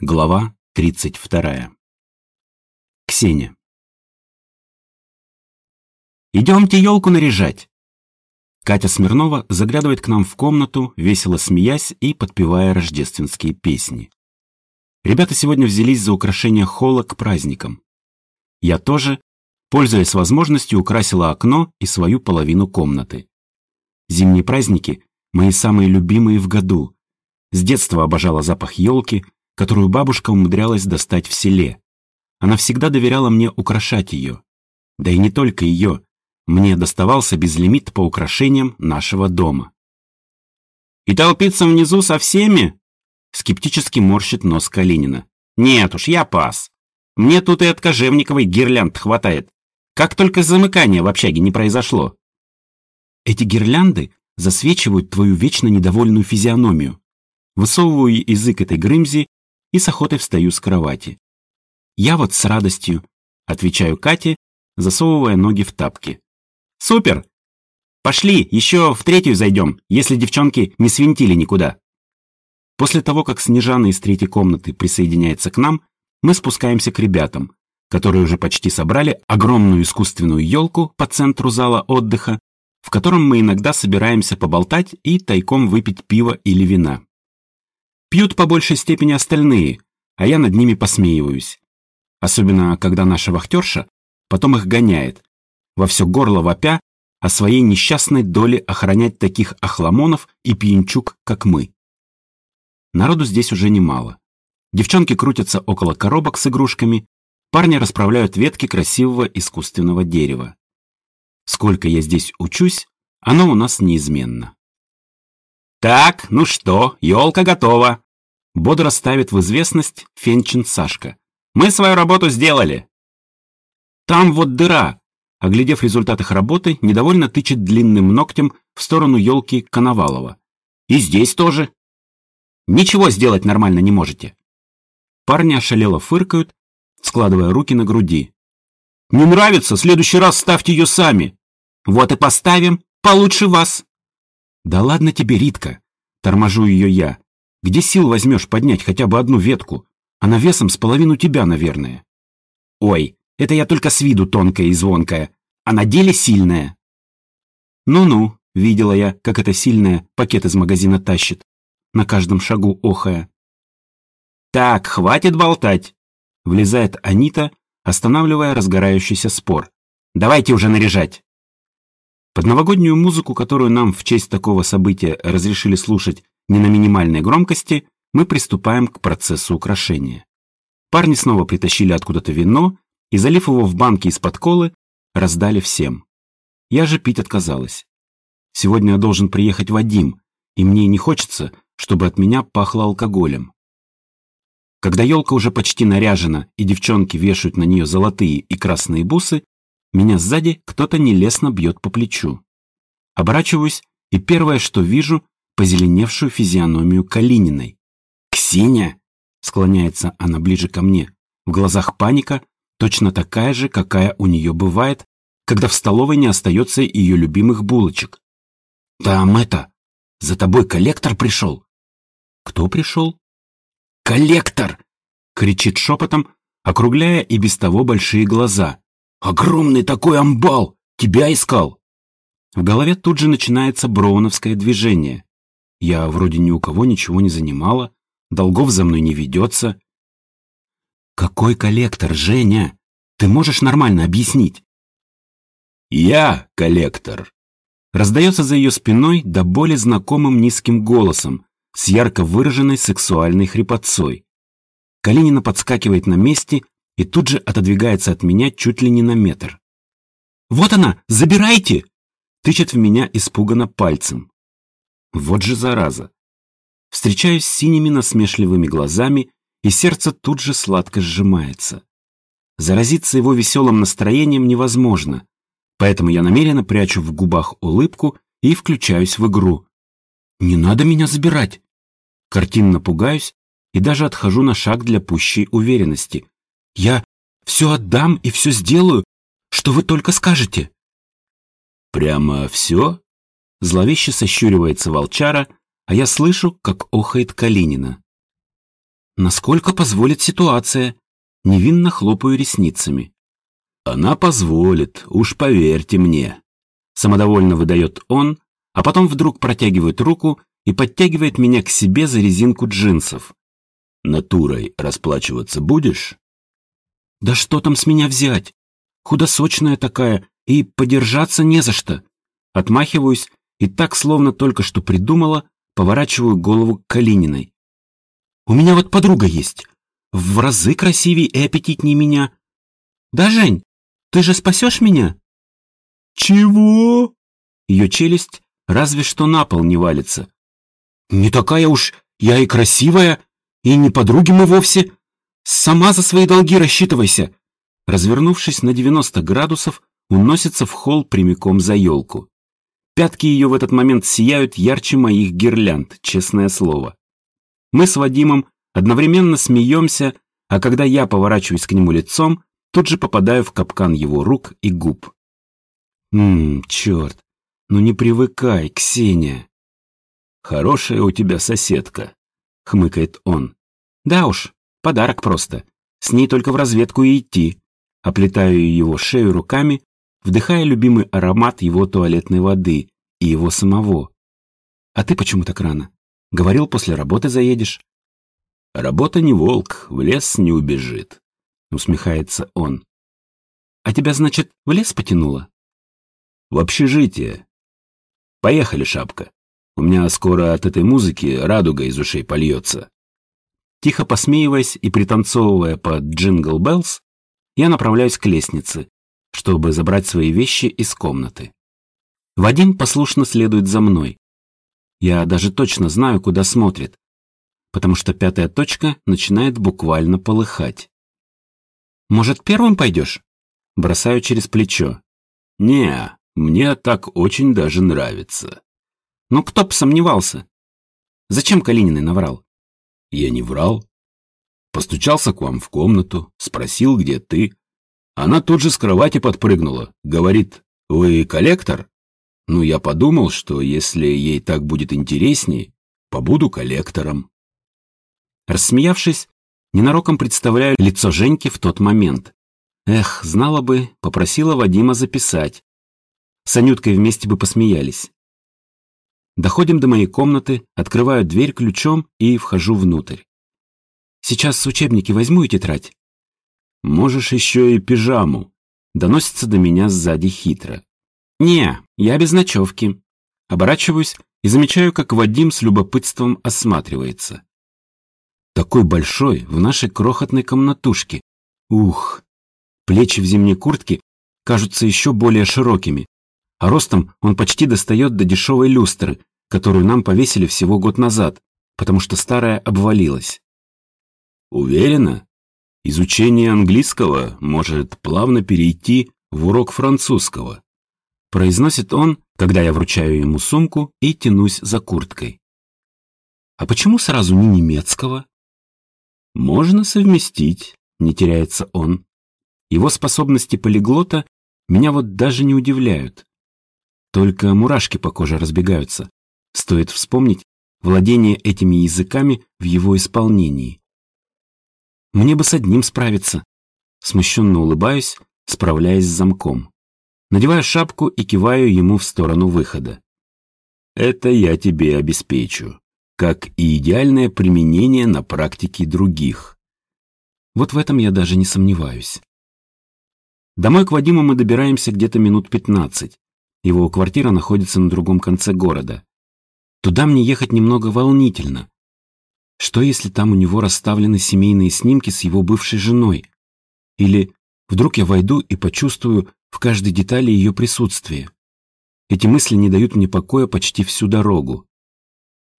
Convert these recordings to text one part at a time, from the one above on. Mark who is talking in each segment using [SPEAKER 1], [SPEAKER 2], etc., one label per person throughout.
[SPEAKER 1] Глава 32. Ксения. «Идемте елку наряжать!» Катя Смирнова заглядывает к нам в комнату, весело смеясь и подпевая рождественские песни. Ребята сегодня взялись за украшение холла к праздникам. Я тоже, пользуясь возможностью, украсила окно и свою половину комнаты. Зимние праздники – мои самые любимые в году. С детства обожала запах елки – которую бабушка умудрялась достать в селе. Она всегда доверяла мне украшать ее. Да и не только ее. Мне доставался безлимит по украшениям нашего дома. «И толпиться внизу со всеми?» Скептически морщит нос Калинина. «Нет уж, я пас. Мне тут и от кожевниковой гирлянд хватает. Как только замыкание в общаге не произошло». Эти гирлянды засвечивают твою вечно недовольную физиономию. Высовываю язык этой грымзи и с охотой встаю с кровати. «Я вот с радостью», — отвечаю Кате, засовывая ноги в тапки. «Супер! Пошли, еще в третью зайдем, если девчонки не свинтили никуда». После того, как Снежана из третьей комнаты присоединяется к нам, мы спускаемся к ребятам, которые уже почти собрали огромную искусственную елку по центру зала отдыха, в котором мы иногда собираемся поболтать и тайком выпить пиво или вина. Пьют по большей степени остальные, а я над ними посмеиваюсь. Особенно, когда наша вахтерша потом их гоняет, во все горло вопя о своей несчастной доле охранять таких охламонов и пьянчук, как мы. Народу здесь уже немало. Девчонки крутятся около коробок с игрушками, парни расправляют ветки красивого искусственного дерева. Сколько я здесь учусь, оно у нас неизменно. «Так, ну что, елка готова!» Бодро ставит в известность Фенчин Сашка. «Мы свою работу сделали!» «Там вот дыра!» Оглядев результат их работы, недовольно тычет длинным ногтем в сторону елки Коновалова. «И здесь тоже!» «Ничего сделать нормально не можете!» Парни ошалело фыркают, складывая руки на груди. «Не нравится? В следующий раз ставьте ее сами!» «Вот и поставим! Получше вас!» «Да ладно тебе, Ритка!» Торможу ее я. «Где сил возьмешь поднять хотя бы одну ветку? Она весом с половину тебя, наверное». «Ой, это я только с виду тонкая и звонкая, а на деле сильная». «Ну-ну», — видела я, как эта сильная пакет из магазина тащит, на каждом шагу охая. «Так, хватит болтать!» — влезает Анита, останавливая разгорающийся спор. «Давайте уже наряжать!» Под новогоднюю музыку, которую нам в честь такого события разрешили слушать не на минимальной громкости, мы приступаем к процессу украшения. Парни снова притащили откуда-то вино и, залив его в банки из-под колы, раздали всем. Я же пить отказалась. Сегодня должен приехать Вадим, и мне не хочется, чтобы от меня пахло алкоголем. Когда елка уже почти наряжена, и девчонки вешают на нее золотые и красные бусы, меня сзади кто-то нелестно бьет по плечу. Оборачиваюсь, и первое, что вижу, позеленевшую физиономию Калининой. «Ксения!» — склоняется она ближе ко мне. В глазах паника, точно такая же, какая у нее бывает, когда в столовой не остается ее любимых булочек. «Там это! За тобой коллектор пришел!» «Кто пришел?» «Коллектор!» — кричит шепотом, округляя и без того большие глаза. Огромный такой амбал! Тебя искал!» В голове тут же начинается броуновское движение. Я вроде ни у кого ничего не занимала, долгов за мной не ведется. «Какой коллектор, Женя? Ты можешь нормально объяснить?» «Я коллектор», раздается за ее спиной до боли знакомым низким голосом с ярко выраженной сексуальной хрипотцой. Калинина подскакивает на месте и тут же отодвигается от меня чуть ли не на метр. «Вот она! Забирайте!» Тычет в меня испуганно пальцем. Вот же зараза. Встречаюсь с синими насмешливыми глазами, и сердце тут же сладко сжимается. Заразиться его веселым настроением невозможно, поэтому я намеренно прячу в губах улыбку и включаюсь в игру. «Не надо меня забирать!» Картинно пугаюсь и даже отхожу на шаг для пущей уверенности. Я все отдам и все сделаю, что вы только скажете». «Прямо все?» Зловеще сощуривается волчара, а я слышу, как охает Калинина. Насколько позволит ситуация? Невинно хлопаю ресницами. Она позволит, уж поверьте мне. Самодовольно выдает он, а потом вдруг протягивает руку и подтягивает меня к себе за резинку джинсов. Натурой расплачиваться будешь? Да что там с меня взять? Худосочная такая, и подержаться не за что. Отмахиваюсь и так, словно только что придумала, поворачиваю голову к Калининой. У меня вот подруга есть, в разы красивее и аппетитнее меня. Да, Жень, ты же спасешь меня? Чего? Ее челюсть разве что на пол не валится. Не такая уж я и красивая, и не подруги мы вовсе. Сама за свои долги рассчитывайся. Развернувшись на 90 градусов, уносится в холл прямиком за елку. Пятки ее в этот момент сияют ярче моих гирлянд, честное слово. Мы с Вадимом одновременно смеемся, а когда я поворачиваюсь к нему лицом, тут же попадаю в капкан его рук и губ. Ммм, черт, ну не привыкай, Ксения. Хорошая у тебя соседка, хмыкает он. Да уж, подарок просто. С ней только в разведку и идти. Оплетаю его шею руками, вдыхая любимый аромат его туалетной воды и его самого. А ты почему так рано? Говорил, после работы заедешь. Работа не волк, в лес не убежит, усмехается он. А тебя, значит, в лес потянуло? В общежитие. Поехали, шапка. У меня скоро от этой музыки радуга из ушей польется. Тихо посмеиваясь и пританцовывая под «Jingle Bells», я направляюсь к лестнице, чтобы забрать свои вещи из комнаты. Вадим послушно следует за мной. Я даже точно знаю, куда смотрит, потому что пятая точка начинает буквально полыхать. «Может, первым пойдешь?» Бросаю через плечо. «Не, мне так очень даже нравится». «Ну, кто б сомневался?» «Зачем Калининой наврал?» «Я не врал. Постучался к вам в комнату, спросил, где ты. Она тут же с кровати подпрыгнула. Говорит, вы коллектор? Ну, я подумал, что если ей так будет интересней, побуду коллектором. Рассмеявшись, ненароком представляю лицо Женьки в тот момент. Эх, знала бы, попросила Вадима записать. С Анюткой вместе бы посмеялись. Доходим до моей комнаты, открываю дверь ключом и вхожу внутрь. Сейчас учебники возьму и тетрадь. Можешь еще и пижаму. Доносится до меня сзади хитро. Не, я без ночевки. Оборачиваюсь и замечаю, как Вадим с любопытством осматривается. Такой большой в нашей крохотной комнатушке. Ух! Плечи в зимней куртке кажутся еще более широкими, а ростом он почти достает до дешевой люстры, которую нам повесили всего год назад, потому что старая обвалилась. Уверена? Изучение английского может плавно перейти в урок французского. Произносит он, когда я вручаю ему сумку и тянусь за курткой. А почему сразу не немецкого? Можно совместить, не теряется он. Его способности полиглота меня вот даже не удивляют. Только мурашки по коже разбегаются. Стоит вспомнить владение этими языками в его исполнении. Мне бы с одним справиться. Смущенно улыбаюсь, справляясь с замком. Надеваю шапку и киваю ему в сторону выхода. Это я тебе обеспечу как и идеальное применение на практике других. Вот в этом я даже не сомневаюсь. Домой к Вадиму мы добираемся где-то минут 15. Его квартира находится на другом конце города. Туда мне ехать немного волнительно. Что если там у него расставлены семейные снимки с его бывшей женой? Или вдруг я войду и почувствую в каждой детали ее присутствие? Эти мысли не дают мне покоя почти всю дорогу.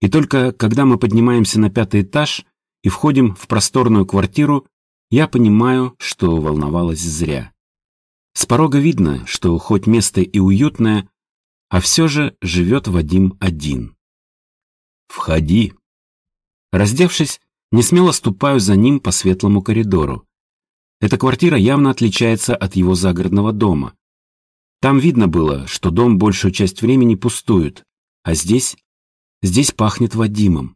[SPEAKER 1] И только когда мы поднимаемся на пятый этаж и входим в просторную квартиру, я понимаю, что волновалась зря. С порога видно, что хоть место и уютное, а все же живет Вадим один. «Входи». Раздевшись, не смело ступаю за ним по светлому коридору. Эта квартира явно отличается от его загородного дома. Там видно было, что дом большую часть времени пустует, а здесь Здесь пахнет Вадимом.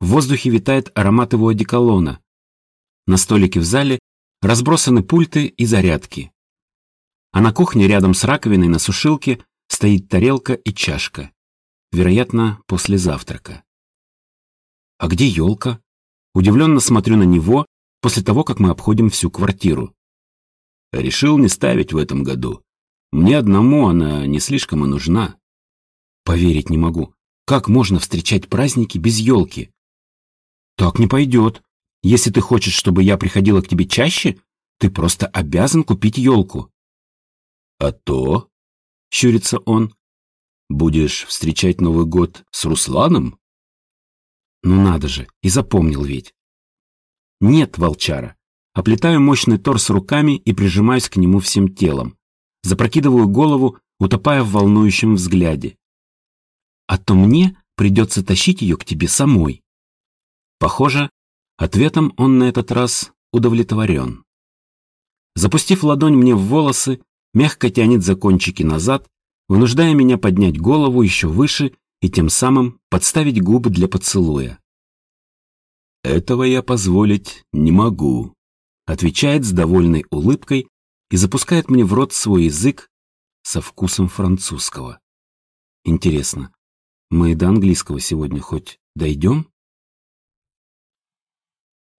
[SPEAKER 1] В воздухе витает аромат его одеколона. На столике в зале разбросаны пульты и зарядки. А на кухне рядом с раковиной на сушилке стоит тарелка и чашка. Вероятно, после завтрака. А где елка? Удивленно смотрю на него после того, как мы обходим всю квартиру. Решил не ставить в этом году. Мне одному она не слишком и нужна. Поверить не могу. Как можно встречать праздники без елки? Так не пойдет. Если ты хочешь, чтобы я приходила к тебе чаще, ты просто обязан купить елку. А то, щурится он, будешь встречать Новый год с Русланом? Ну надо же, и запомнил ведь. Нет, волчара. Оплетаю мощный торс руками и прижимаюсь к нему всем телом. Запрокидываю голову, утопая в волнующем взгляде. А то мне придется тащить ее к тебе самой. Похоже, ответом он на этот раз удовлетворен. Запустив ладонь мне в волосы, мягко тянет за кончики назад, вынуждая меня поднять голову еще выше и тем самым подставить губы для поцелуя. «Этого я позволить не могу», — отвечает с довольной улыбкой и запускает мне в рот свой язык со вкусом французского. Интересно, мы до английского сегодня хоть дойдем?